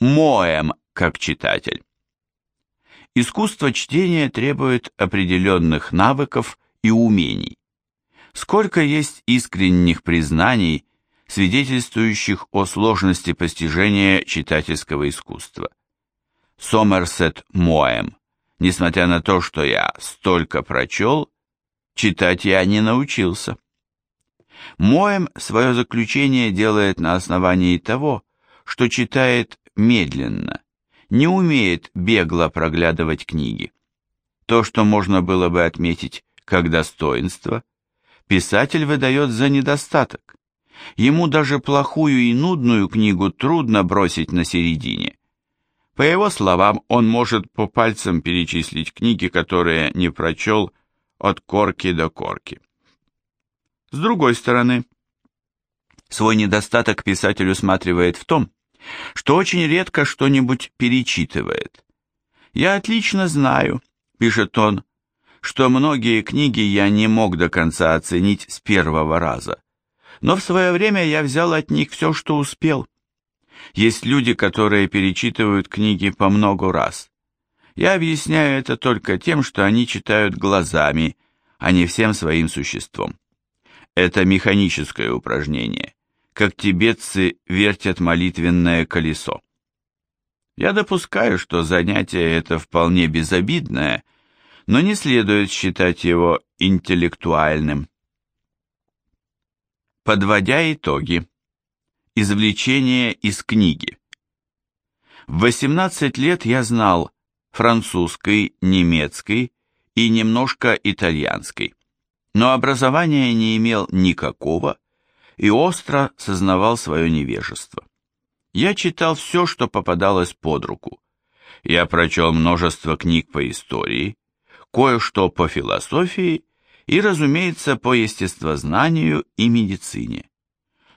Моэм как читатель. Искусство чтения требует определенных навыков и умений. Сколько есть искренних признаний, свидетельствующих о сложности постижения читательского искусства. Сомерсет Моэм. Несмотря на то, что я столько прочел, читать я не научился. Моэм свое заключение делает на основании того, что читает медленно, не умеет бегло проглядывать книги. То, что можно было бы отметить как достоинство, писатель выдает за недостаток. Ему даже плохую и нудную книгу трудно бросить на середине. По его словам, он может по пальцам перечислить книги, которые не прочел от корки до корки. С другой стороны, свой недостаток писатель усматривает в том, что очень редко что-нибудь перечитывает. «Я отлично знаю», — пишет он, — «что многие книги я не мог до конца оценить с первого раза, но в свое время я взял от них все, что успел. Есть люди, которые перечитывают книги по много раз. Я объясняю это только тем, что они читают глазами, а не всем своим существом. Это механическое упражнение, как тибетцы вертят молитвенное колесо. Я допускаю, что занятие это вполне безобидное, но не следует считать его интеллектуальным. Подводя итоги. Извлечение из книги. В 18 лет я знал французский, немецкий и немножко итальянский но образования не имел никакого и остро сознавал свое невежество. Я читал все, что попадалось под руку. Я прочел множество книг по истории, кое-что по философии и, разумеется, по естествознанию и медицине.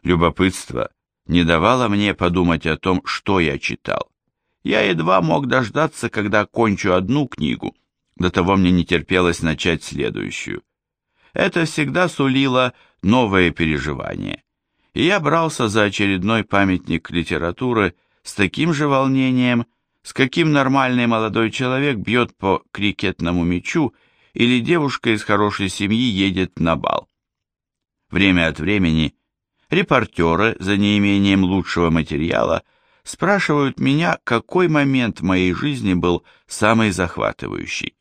Любопытство не давало мне подумать о том, что я читал. Я едва мог дождаться, когда кончу одну книгу, до того мне не терпелось начать следующую. Это всегда сулило новые переживания. И я брался за очередной памятник литературы с таким же волнением, с каким нормальный молодой человек бьет по крикетному мячу или девушка из хорошей семьи едет на бал. Время от времени репортеры, за неимением лучшего материала, спрашивают меня, какой момент в моей жизни был самый захватывающий.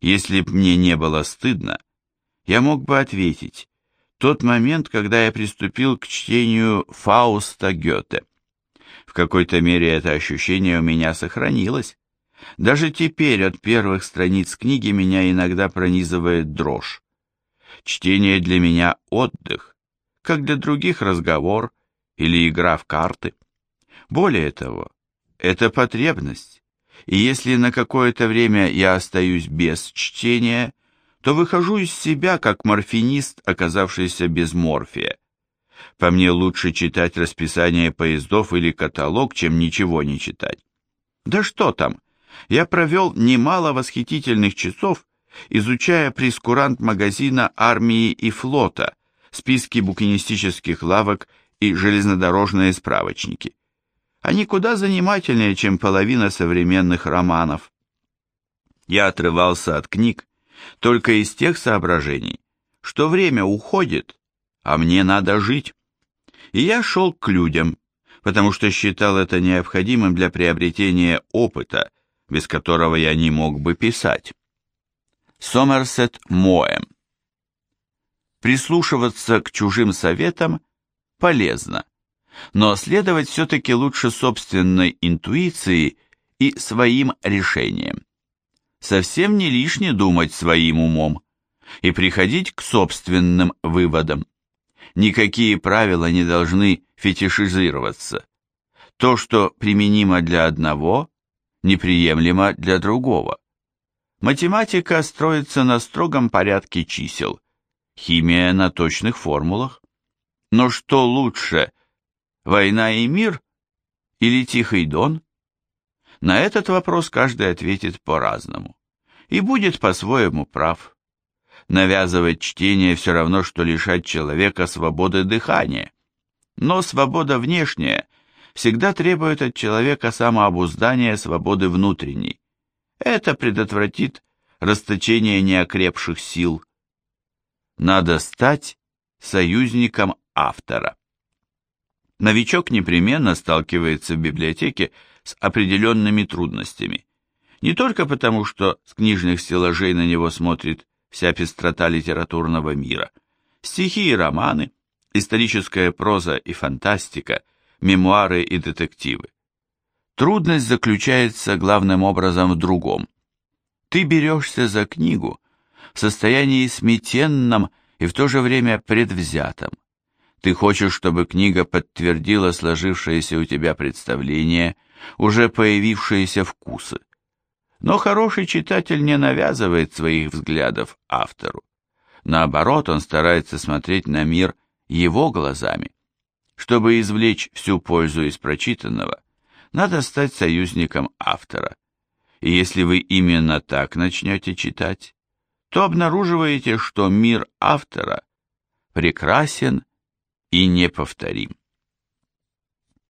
Если б мне не было стыдно, я мог бы ответить, тот момент, когда я приступил к чтению Фауста Гёте. В какой-то мере это ощущение у меня сохранилось. Даже теперь от первых страниц книги меня иногда пронизывает дрожь. Чтение для меня отдых, как для других разговор или игра в карты. Более того, это потребность, и если на какое-то время я остаюсь без чтения, то выхожу из себя, как морфинист, оказавшийся без морфия. По мне лучше читать расписание поездов или каталог, чем ничего не читать. Да что там, я провел немало восхитительных часов, изучая прескурант магазина армии и флота, списки букинистических лавок и железнодорожные справочники. Они куда занимательнее, чем половина современных романов. Я отрывался от книг, только из тех соображений, что время уходит, а мне надо жить. И я шел к людям, потому что считал это необходимым для приобретения опыта, без которого я не мог бы писать. Сомерсет Моэм Прислушиваться к чужим советам полезно, но следовать все-таки лучше собственной интуиции и своим решениям совсем не лишне думать своим умом и приходить к собственным выводам. Никакие правила не должны фетишизироваться. То, что применимо для одного, неприемлемо для другого. Математика строится на строгом порядке чисел, химия на точных формулах. Но что лучше, война и мир или Тихий Дон? На этот вопрос каждый ответит по-разному и будет по-своему прав. Навязывать чтение все равно, что лишать человека свободы дыхания. Но свобода внешняя всегда требует от человека самообуздания свободы внутренней. Это предотвратит расточение неокрепших сил. Надо стать союзником автора. Новичок непременно сталкивается в библиотеке с определенными трудностями. Не только потому, что с книжных стеллажей на него смотрит вся пестрота литературного мира. Стихи и романы, историческая проза и фантастика, мемуары и детективы. Трудность заключается главным образом в другом. Ты берешься за книгу в состоянии сметенном и в то же время предвзятом. Ты хочешь, чтобы книга подтвердила сложившееся у тебя представление, уже появившиеся вкусы. Но хороший читатель не навязывает своих взглядов автору. Наоборот, он старается смотреть на мир его глазами. Чтобы извлечь всю пользу из прочитанного, надо стать союзником автора. И если вы именно так начнете читать, то обнаруживаете, что мир автора прекрасен и неповторим.